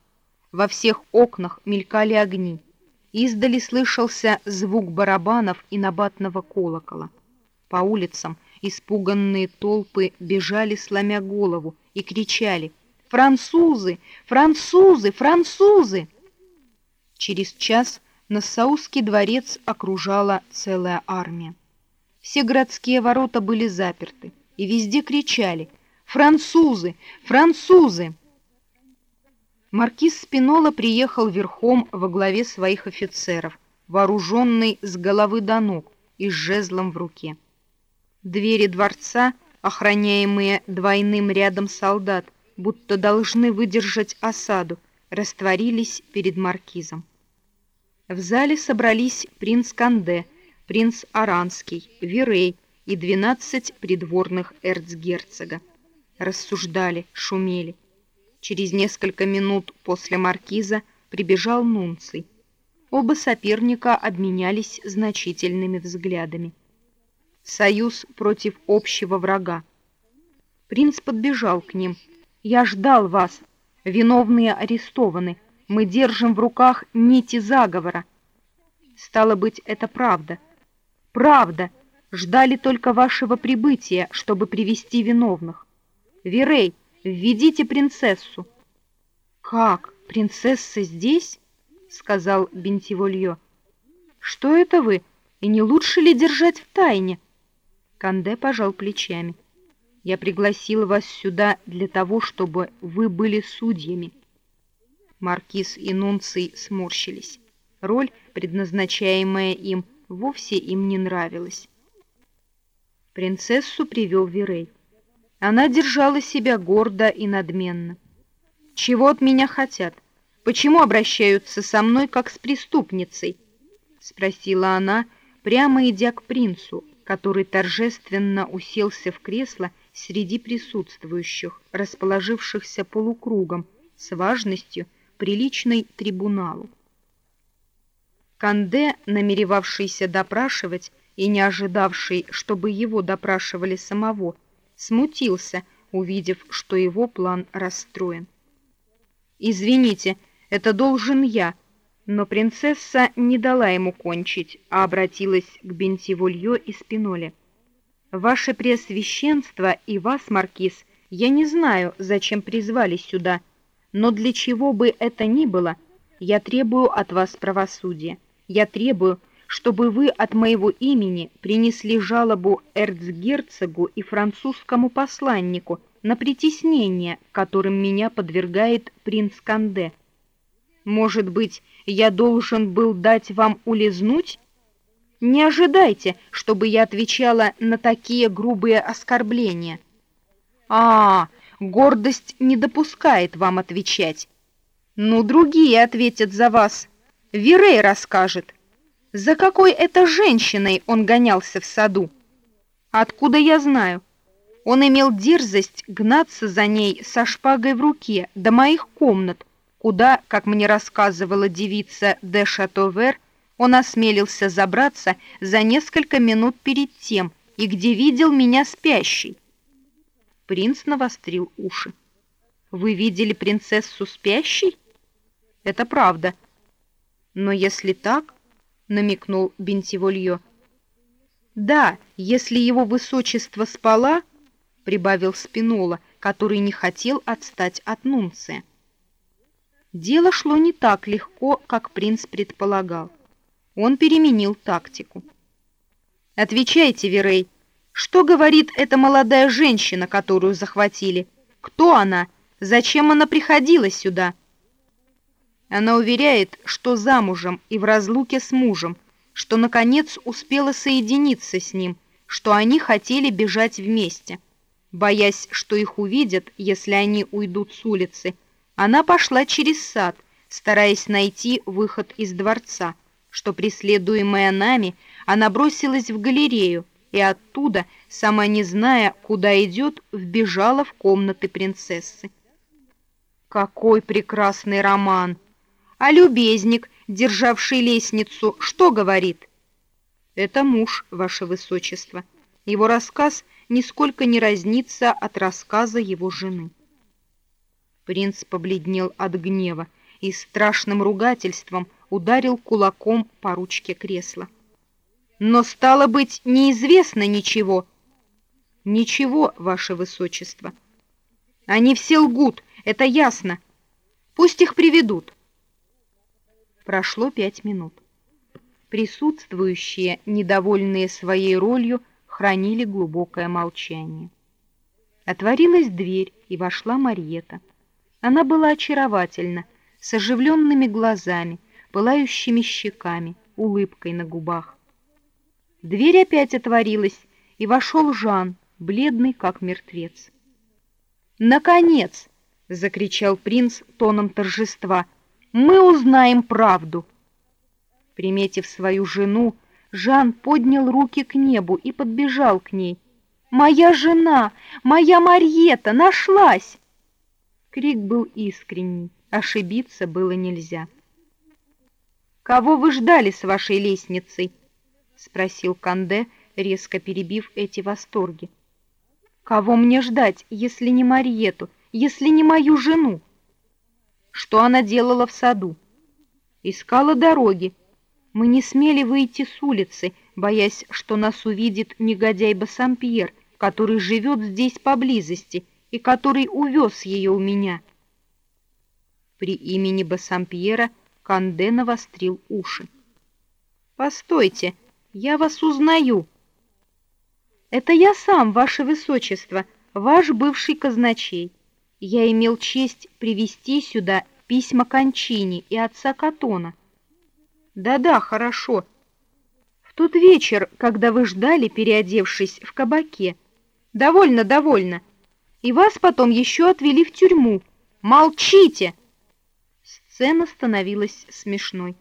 Во всех окнах мелькали огни. Издали слышался звук барабанов и набатного колокола. По улицам испуганные толпы бежали, сломя голову, и кричали — Французы! Французы! Французы!» Через час Нассаусский дворец окружала целая армия. Все городские ворота были заперты, и везде кричали «Французы! Французы!» Маркиз Спинола приехал верхом во главе своих офицеров, вооруженный с головы до ног и с жезлом в руке. Двери дворца, охраняемые двойным рядом солдат, будто должны выдержать осаду, растворились перед маркизом. В зале собрались принц Канде, принц Аранский, Вирей и двенадцать придворных эрцгерцога. Рассуждали, шумели. Через несколько минут после маркиза прибежал Нунций. Оба соперника обменялись значительными взглядами. Союз против общего врага. Принц подбежал к ним. «Я ждал вас. Виновные арестованы. Мы держим в руках нити заговора». «Стало быть, это правда. Правда. Ждали только вашего прибытия, чтобы привести виновных. Верей, введите принцессу». «Как? Принцесса здесь?» — сказал Бентиволье. «Что это вы? И не лучше ли держать в тайне?» Канде пожал плечами. «Я пригласил вас сюда для того, чтобы вы были судьями». Маркиз и Нунций сморщились. Роль, предназначаемая им, вовсе им не нравилась. Принцессу привел Вирей. Она держала себя гордо и надменно. «Чего от меня хотят? Почему обращаются со мной, как с преступницей?» — спросила она, прямо идя к принцу, который торжественно уселся в кресло среди присутствующих, расположившихся полукругом, с важностью, приличной трибуналу. Канде, намеревавшийся допрашивать и не ожидавший, чтобы его допрашивали самого, смутился, увидев, что его план расстроен. «Извините, это должен я», но принцесса не дала ему кончить, а обратилась к Бентивулье и Спиноле. «Ваше Преосвященство и вас, Маркиз, я не знаю, зачем призвали сюда, но для чего бы это ни было, я требую от вас правосудия. Я требую, чтобы вы от моего имени принесли жалобу эрцгерцогу и французскому посланнику на притеснение, которым меня подвергает принц Канде. Может быть, я должен был дать вам улизнуть? Не ожидайте, чтобы я отвечала на такие грубые оскорбления. А, гордость не допускает вам отвечать. Ну, другие ответят за вас. Вирей расскажет. За какой это женщиной он гонялся в саду? Откуда я знаю? Он имел дерзость гнаться за ней со шпагой в руке до моих комнат, куда, как мне рассказывала девица де Шатовер, он осмелился забраться за несколько минут перед тем, и где видел меня спящей. Принц навострил уши. «Вы видели принцессу спящей?» «Это правда». «Но если так...» — намекнул Бентиволье. «Да, если его высочество спала...» — прибавил Спинола, который не хотел отстать от Нунция. Дело шло не так легко, как принц предполагал. Он переменил тактику. «Отвечайте, Верей, что говорит эта молодая женщина, которую захватили? Кто она? Зачем она приходила сюда?» Она уверяет, что замужем и в разлуке с мужем, что, наконец, успела соединиться с ним, что они хотели бежать вместе. Боясь, что их увидят, если они уйдут с улицы, она пошла через сад, стараясь найти выход из дворца, что, преследуемая нами, она бросилась в галерею и оттуда, сама не зная, куда идет, вбежала в комнаты принцессы. Какой прекрасный роман! А любезник, державший лестницу, что говорит? Это муж, ваше высочество. Его рассказ нисколько не разнится от рассказа его жены. Принц побледнел от гнева и страшным ругательством ударил кулаком по ручке кресла. «Но, стало быть, неизвестно ничего». «Ничего, ваше высочество». «Они все лгут, это ясно. Пусть их приведут». Прошло пять минут. Присутствующие, недовольные своей ролью, хранили глубокое молчание. Отворилась дверь, и вошла Марьета. Она была очаровательна, с оживленными глазами, пылающими щеками, улыбкой на губах. Дверь опять отворилась, и вошел Жан, бледный, как мертвец. «Наконец!» — закричал принц тоном торжества. «Мы узнаем правду!» Приметив свою жену, Жан поднял руки к небу и подбежал к ней. «Моя жена! Моя Марьета! Нашлась!» Крик был искренний, ошибиться было нельзя. «Кого вы ждали с вашей лестницей?» — спросил Канде, резко перебив эти восторги. «Кого мне ждать, если не Марьету, если не мою жену?» «Что она делала в саду?» «Искала дороги. Мы не смели выйти с улицы, боясь, что нас увидит негодяй Бассампьер, который живет здесь поблизости и который увез ее у меня». При имени Бассампьера Канде навострил уши. «Постойте!» Я вас узнаю. Это я сам, ваше высочество, ваш бывший казначей. Я имел честь привести сюда письма Кончини и отца Катона. Да-да, хорошо. В тот вечер, когда вы ждали, переодевшись в кабаке. Довольно, довольно. И вас потом еще отвели в тюрьму. Молчите! Сцена становилась смешной.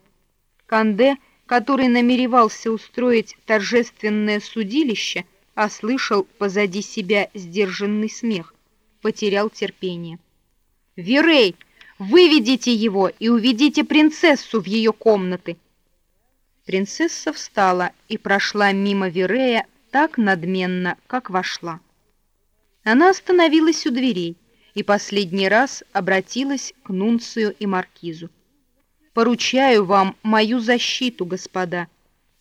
Канде который намеревался устроить торжественное судилище, а слышал позади себя сдержанный смех, потерял терпение. «Верей, выведите его и уведите принцессу в ее комнаты!» Принцесса встала и прошла мимо Верея так надменно, как вошла. Она остановилась у дверей и последний раз обратилась к Нунцию и Маркизу. Поручаю вам мою защиту, господа.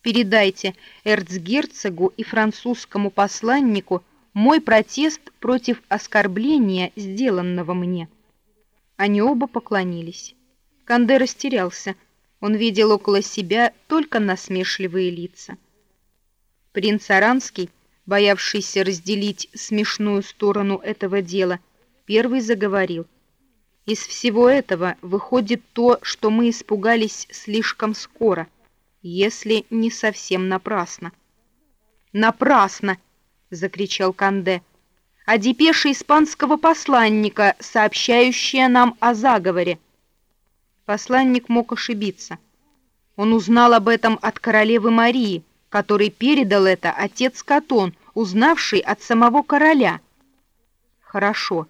Передайте эрцгерцогу и французскому посланнику мой протест против оскорбления, сделанного мне. Они оба поклонились. Канде растерялся. Он видел около себя только насмешливые лица. Принц Аранский, боявшийся разделить смешную сторону этого дела, первый заговорил. Из всего этого выходит то, что мы испугались слишком скоро, если не совсем напрасно. «Напрасно!» — закричал Канде. «А депеша испанского посланника, сообщающая нам о заговоре». Посланник мог ошибиться. Он узнал об этом от королевы Марии, который передал это отец Катон, узнавший от самого короля. «Хорошо»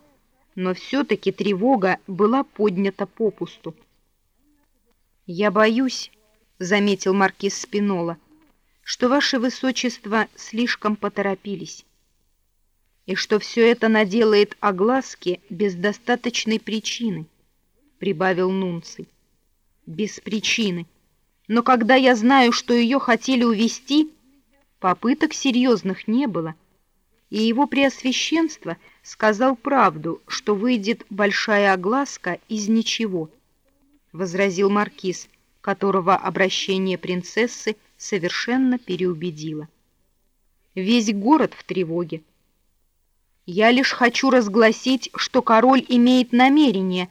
но все-таки тревога была поднята попусту. «Я боюсь», — заметил маркиз Спинола, «что ваше высочество слишком поторопились, и что все это наделает огласки без достаточной причины», — прибавил Нунций. «Без причины. Но когда я знаю, что ее хотели увести, попыток серьезных не было» и его преосвященство сказал правду, что выйдет большая огласка из ничего, — возразил маркиз, которого обращение принцессы совершенно переубедило. Весь город в тревоге. Я лишь хочу разгласить, что король имеет намерение.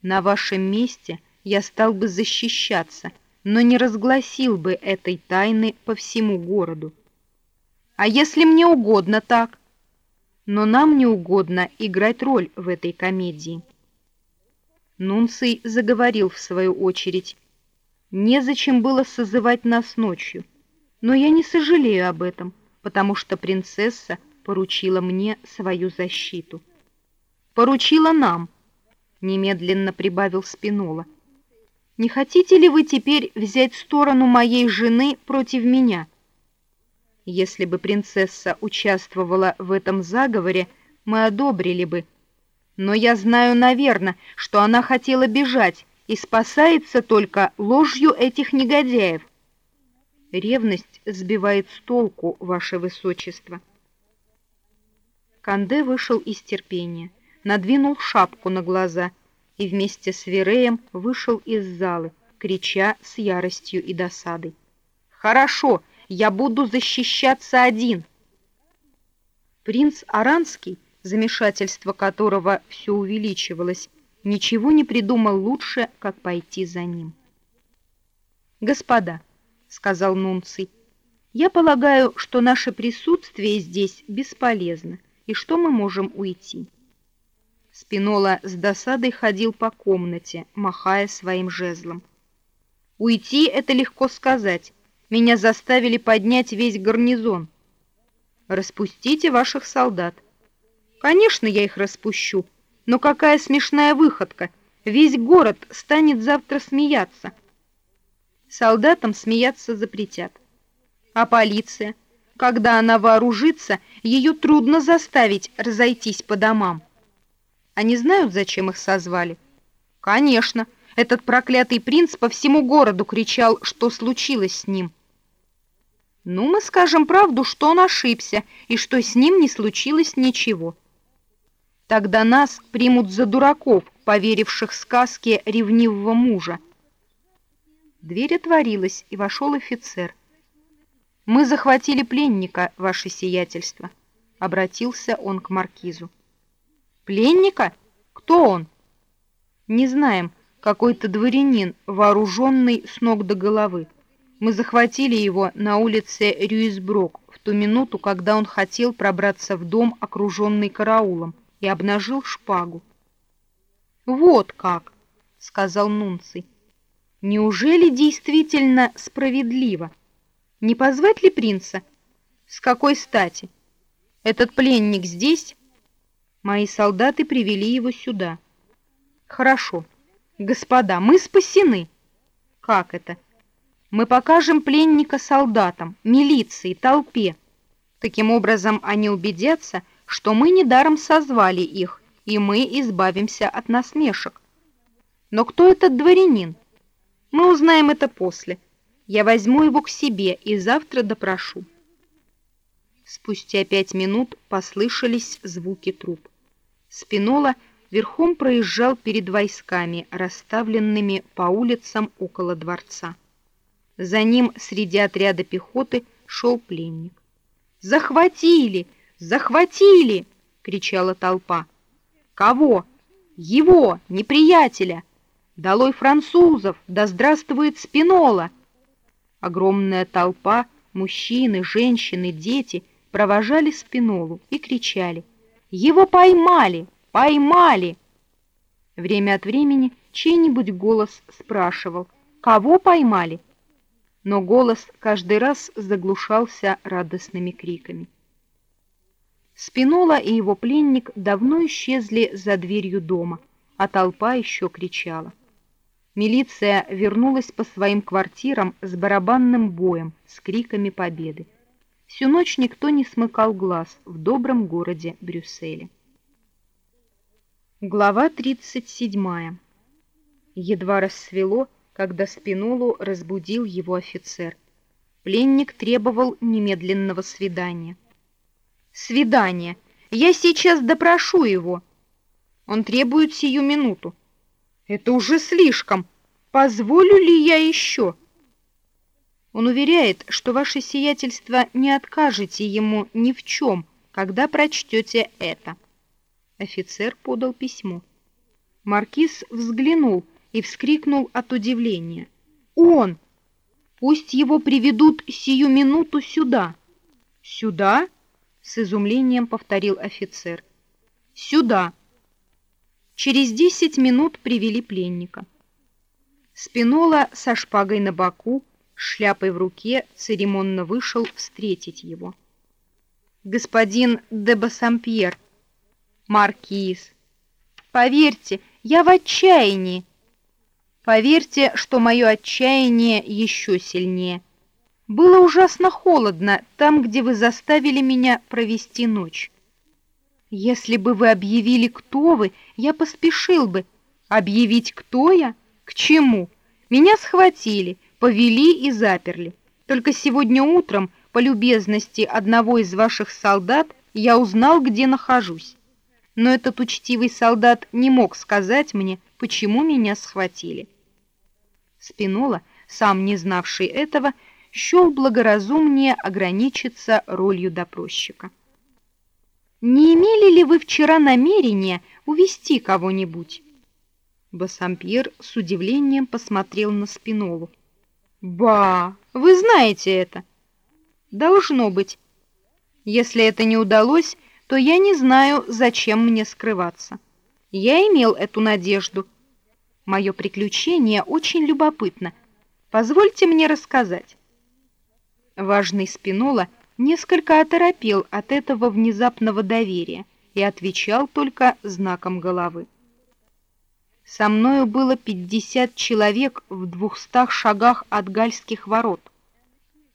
На вашем месте я стал бы защищаться, но не разгласил бы этой тайны по всему городу. А если мне угодно так? Но нам не угодно играть роль в этой комедии. Нунций заговорил в свою очередь. Незачем было созывать нас ночью, но я не сожалею об этом, потому что принцесса поручила мне свою защиту. Поручила нам, немедленно прибавил Спинола. Не хотите ли вы теперь взять сторону моей жены против меня? Если бы принцесса участвовала в этом заговоре, мы одобрили бы. Но я знаю, наверное, что она хотела бежать и спасается только ложью этих негодяев. Ревность сбивает с толку, ваше высочество. Канде вышел из терпения, надвинул шапку на глаза и вместе с Вереем вышел из залы, крича с яростью и досадой. «Хорошо!» Я буду защищаться один. Принц Аранский, замешательство которого все увеличивалось, ничего не придумал лучше, как пойти за ним. «Господа», — сказал Нунций, — «я полагаю, что наше присутствие здесь бесполезно, и что мы можем уйти». Спинола с досадой ходил по комнате, махая своим жезлом. «Уйти — это легко сказать. Меня заставили поднять весь гарнизон. Распустите ваших солдат. Конечно, я их распущу, но какая смешная выходка. Весь город станет завтра смеяться. Солдатам смеяться запретят. А полиция? Когда она вооружится, ее трудно заставить разойтись по домам. Они знают, зачем их созвали? Конечно, этот проклятый принц по всему городу кричал, что случилось с ним. Ну, мы скажем правду, что он ошибся, и что с ним не случилось ничего. Тогда нас примут за дураков, поверивших сказке ревнивого мужа. Дверь отворилась, и вошел офицер. «Мы захватили пленника, ваше сиятельство», — обратился он к маркизу. Пленника? Кто он? Не знаем. Какой-то дворянин, вооруженный с ног до головы. Мы захватили его на улице Рюисброк в ту минуту, когда он хотел пробраться в дом, окруженный караулом, и обнажил шпагу. «Вот как!» — сказал Нунций. «Неужели действительно справедливо? Не позвать ли принца? С какой стати? Этот пленник здесь?» Мои солдаты привели его сюда. Хорошо. Господа, мы спасены. Как это? Мы покажем пленника солдатам, милиции, толпе. Таким образом, они убедятся, что мы недаром созвали их, и мы избавимся от насмешек. Но кто этот дворянин? Мы узнаем это после. Я возьму его к себе и завтра допрошу. Спустя пять минут послышались звуки труп. Спинола верхом проезжал перед войсками, расставленными по улицам около дворца. За ним среди отряда пехоты шел пленник. «Захватили! Захватили!» — кричала толпа. «Кого? Его, неприятеля! Долой французов! Да здравствует Спинола!» Огромная толпа, мужчины, женщины, дети провожали Спинолу и кричали — его поймали! Поймали!» Время от времени чей-нибудь голос спрашивал, кого поймали? Но голос каждый раз заглушался радостными криками. Спинола и его пленник давно исчезли за дверью дома, а толпа еще кричала. Милиция вернулась по своим квартирам с барабанным боем, с криками победы. Всю ночь никто не смыкал глаз в добром городе Брюсселе. Глава 37. Едва рассвело, когда Спинолу разбудил его офицер. Пленник требовал немедленного свидания. «Свидание! Я сейчас допрошу его!» «Он требует сию минуту!» «Это уже слишком! Позволю ли я еще?» Он уверяет, что ваше сиятельство не откажете ему ни в чем, когда прочтете это. Офицер подал письмо. Маркиз взглянул и вскрикнул от удивления. «Он! Пусть его приведут сию минуту сюда!» «Сюда?» — с изумлением повторил офицер. «Сюда!» Через десять минут привели пленника. Спинола со шпагой на боку, шляпой в руке, церемонно вышел встретить его. «Господин де Бассампьер, маркиз, поверьте, я в отчаянии. Поверьте, что мое отчаяние еще сильнее. Было ужасно холодно там, где вы заставили меня провести ночь. Если бы вы объявили, кто вы, я поспешил бы. Объявить, кто я? К чему? Меня схватили» повели и заперли. Только сегодня утром, по любезности одного из ваших солдат, я узнал, где нахожусь. Но этот учтивый солдат не мог сказать мне, почему меня схватили. Спинола, сам не знавший этого, счел благоразумнее ограничиться ролью допросчика. не имели ли вы вчера намерения увести кого-нибудь?» Бассампьер с удивлением посмотрел на Спинолу. «Ба, вы знаете это?» «Должно быть. Если это не удалось, то я не знаю, зачем мне скрываться. Я имел эту надежду. Мое приключение очень любопытно. Позвольте мне рассказать». Важный Спинола несколько оторопел от этого внезапного доверия и отвечал только знаком головы. Со мною было пятьдесят человек в двухстах шагах от гальских ворот.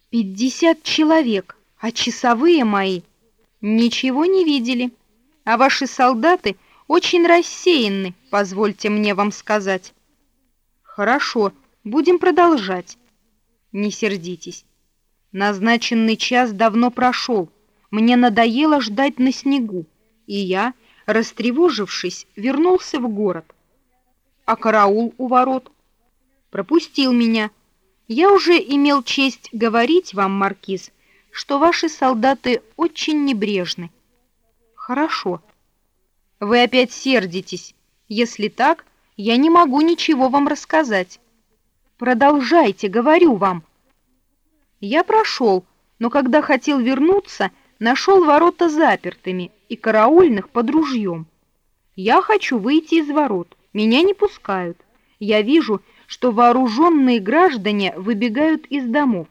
Пятьдесят человек, а часовые мои ничего не видели, а ваши солдаты очень рассеянны, позвольте мне вам сказать. Хорошо, будем продолжать. Не сердитесь. Назначенный час давно прошел. Мне надоело ждать на снегу, и я, растревожившись, вернулся в город. А караул у ворот пропустил меня. Я уже имел честь говорить вам, маркиз, что ваши солдаты очень небрежны. Хорошо. Вы опять сердитесь. Если так, я не могу ничего вам рассказать. Продолжайте, говорю вам. Я прошел, но когда хотел вернуться, нашел ворота запертыми и караульных под ружьем. Я хочу выйти из ворот, меня не пускают. Я вижу, что вооруженные граждане выбегают из домов.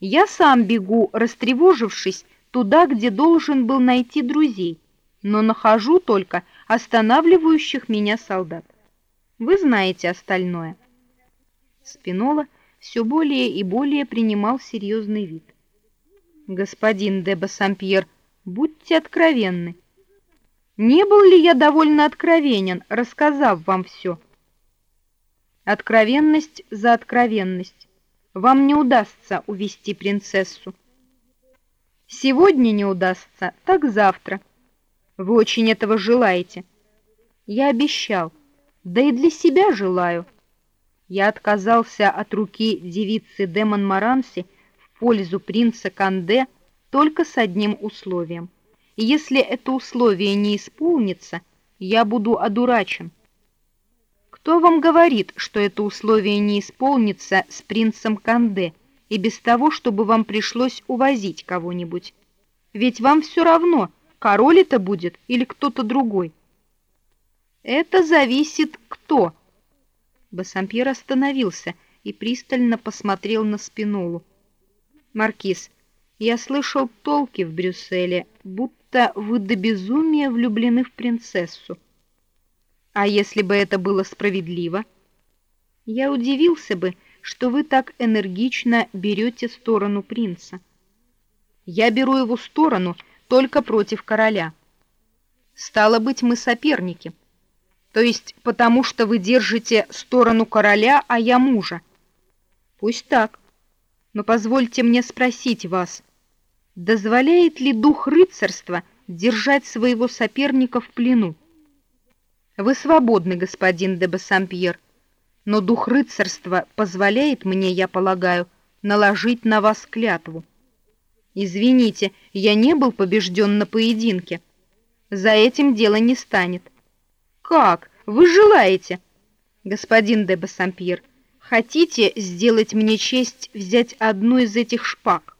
Я сам бегу, растревожившись, туда, где должен был найти друзей, но нахожу только останавливающих меня солдат. Вы знаете остальное. Спинола все более и более принимал серьезный вид. «Господин де Бассампьер, будьте откровенны. Не был ли я довольно откровенен, рассказав вам все?» «Откровенность за откровенность. Вам не удастся увести принцессу. Сегодня не удастся, так завтра. Вы очень этого желаете. Я обещал, да и для себя желаю» я отказался от руки девицы де Монмаранси в пользу принца Канде только с одним условием. Если это условие не исполнится, я буду одурачен. Кто вам говорит, что это условие не исполнится с принцем Канде и без того, чтобы вам пришлось увозить кого-нибудь? Ведь вам все равно, король это будет или кто-то другой. Это зависит кто, Бассампьер остановился и пристально посмотрел на Спинолу. «Маркиз, я слышал толки в Брюсселе, будто вы до безумия влюблены в принцессу. А если бы это было справедливо? Я удивился бы, что вы так энергично берете сторону принца. Я беру его сторону только против короля. Стало быть, мы соперники». То есть потому, что вы держите сторону короля, а я мужа. Пусть так. Но позвольте мне спросить вас, дозволяет ли дух рыцарства держать своего соперника в плену? Вы свободны, господин де Бассампьер, но дух рыцарства позволяет мне, я полагаю, наложить на вас клятву. Извините, я не был побежден на поединке. За этим дело не станет. Как? Вы желаете? Господин де Бассампьер, хотите сделать мне честь взять одну из этих шпаг?